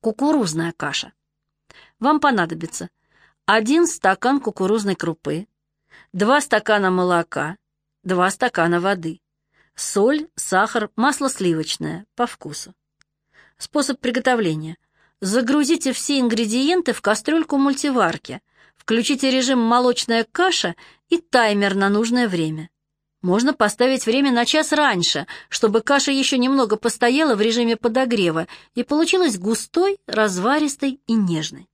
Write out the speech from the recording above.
Кукурузная каша. Вам понадобится 1 стакан кукурузной крупы, 2 стакана молока, 2 стакана воды, соль, сахар, масло сливочное по вкусу. Способ приготовления. Загрузите все ингредиенты в кастрюльку мультиварки, включите режим «молочная каша» и таймер на нужное время. Можно поставить время на час раньше, чтобы каша еще немного постояла в режиме подогрева и получилась густой, разваристой и нежной.